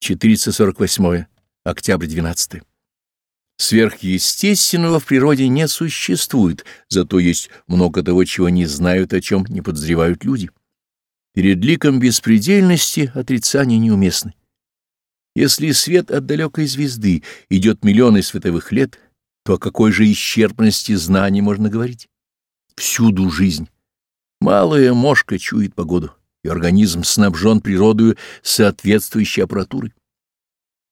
448. Октябрь 12. Сверхъестественного в природе не существует, зато есть много того, чего не знают, о чем не подозревают люди. Перед ликом беспредельности отрицания неуместны. Если свет от далекой звезды идет миллионы световых лет, то о какой же исчерпности знаний можно говорить? Всюду жизнь. Малая мошка чует погоду, организм снабжен природою соответствующей аппаратурой.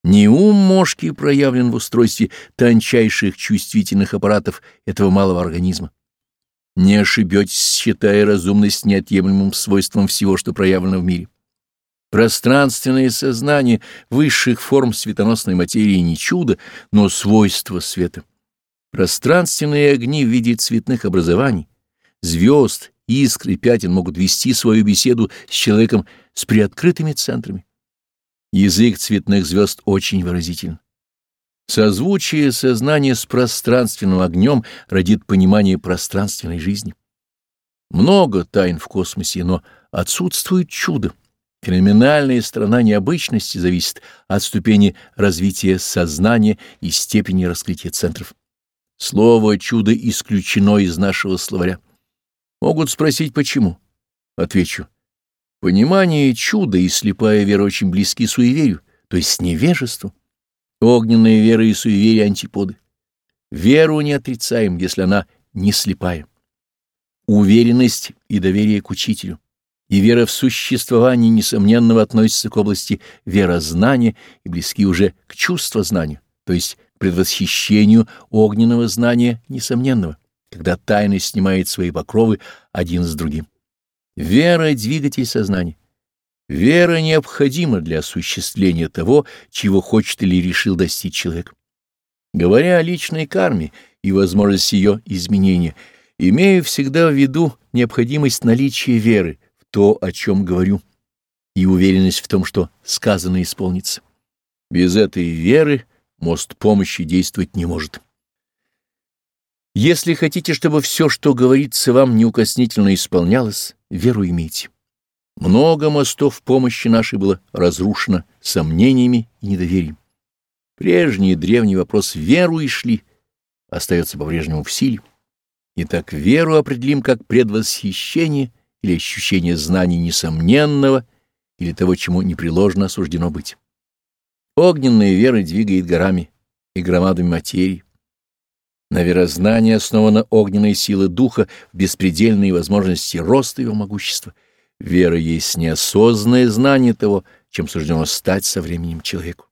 Не ум мошки проявлен в устройстве тончайших чувствительных аппаратов этого малого организма. Не ошибетесь, считая разумность неотъемлемым свойством всего, что проявлено в мире. Пространственное сознание высших форм светоносной материи не чудо, но свойство света. Пространственные огни в виде цветных образований, звезд, искр и пятен могут вести свою беседу с человеком с приоткрытыми центрами. Язык цветных звезд очень выразителен. Созвучие сознания с пространственным огнем родит понимание пространственной жизни. Много тайн в космосе, но отсутствует чудо. Феноменальная сторона необычности зависит от ступени развития сознания и степени раскрытия центров. Слово «чудо» исключено из нашего словаря. Могут спросить, почему? Отвечу. Понимание чуда и слепая вера очень близки суеверию, то есть невежеству. Огненная вера и суеверие — антиподы. Веру не отрицаем, если она не слепая. Уверенность и доверие к учителю и вера в существование несомненного относятся к области верознания и близки уже к чувствознанию, то есть к предвосхищению огненного знания несомненного, когда тайны снимает свои покровы один с другим. Вера — двигатель сознания. Вера необходима для осуществления того, чего хочет или решил достичь человек. Говоря о личной карме и возможности ее изменения, имею всегда в виду необходимость наличия веры в то, о чем говорю, и уверенность в том, что сказано исполнится. Без этой веры мост помощи действовать не может. Если хотите, чтобы все, что говорится вам, неукоснительно исполнялось, веру имейте. Много мостов помощи нашей было разрушено сомнениями и недоверием. Прежний древний вопрос веру и шли остается по-прежнему в силе. Итак, веру определим как предвосхищение или ощущение знаний несомненного или того, чему непреложно осуждено быть. Огненная вера двигает горами и громадами материи. На верознании основана огненная сила духа беспредельные возможности роста его могущества. Вера есть неосознанное знание того, чем суждено стать со временем человеку.